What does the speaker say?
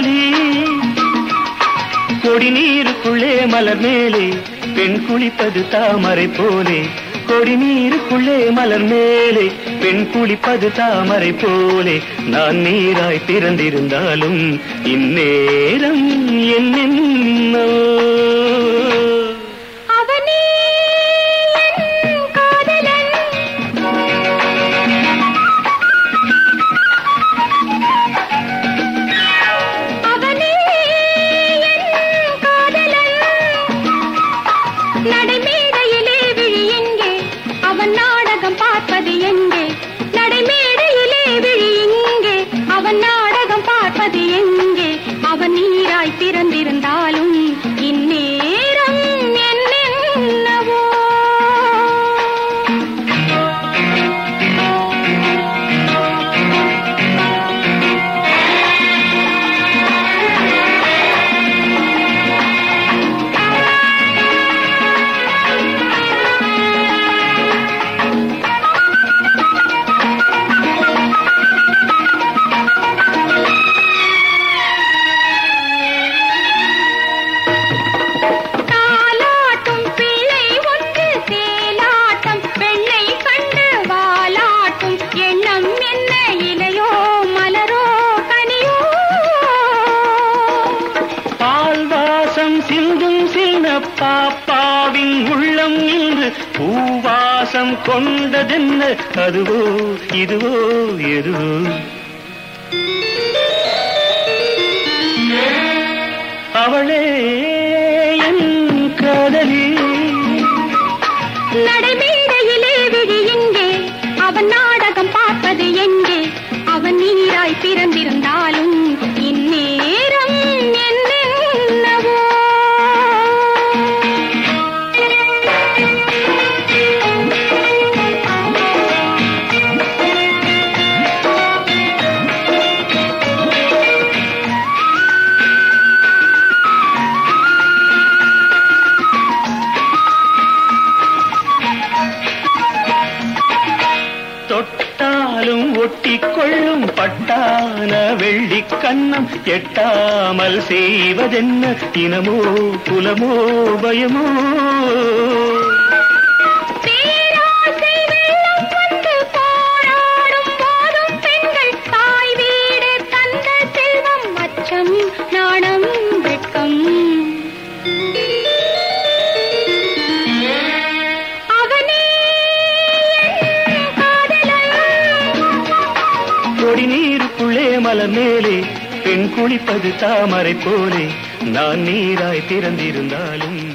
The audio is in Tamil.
காதலி கொடி நீருக்குள்ளே மலர் மேலே பெண் குளிப்பது தாமரை போலே. கொடி நீருக்குள்ளே மலர் மேலே பெண் குளிப்பது தாமரை போலே. நான் நீராய் பிறந்திருந்தாலும் இந்நேரம் என்னென்ன பார்ப்பது என்ன பாப்பாவின் உள்ளம் இன்று பூவாசம் கொண்டதென்ன? அதுவோ இதுவோ எதுவோ? அவளே என் காதலி. நடைமேடையிலே விழி எங்கே? அவன் நாடகம் பார்ப்பது எங்கே? அவன் நீராய் பிறந்திருந்தாலும் நாளும் ஒட்டி கொள்ளும் பட்டான வெள்ளி கண்ணம் எட்டாமல் செய்வதென்ன? தினமோ குலமோ பயமோ? கோடி நீருக்குள்ளே மலர் மேலே பெண் குளிப்பது தாமரை போலே. நான் நீராய் திறந்திருந்தாலும்